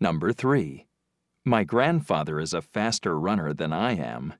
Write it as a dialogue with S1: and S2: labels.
S1: Number 3. My grandfather is a faster runner than I am.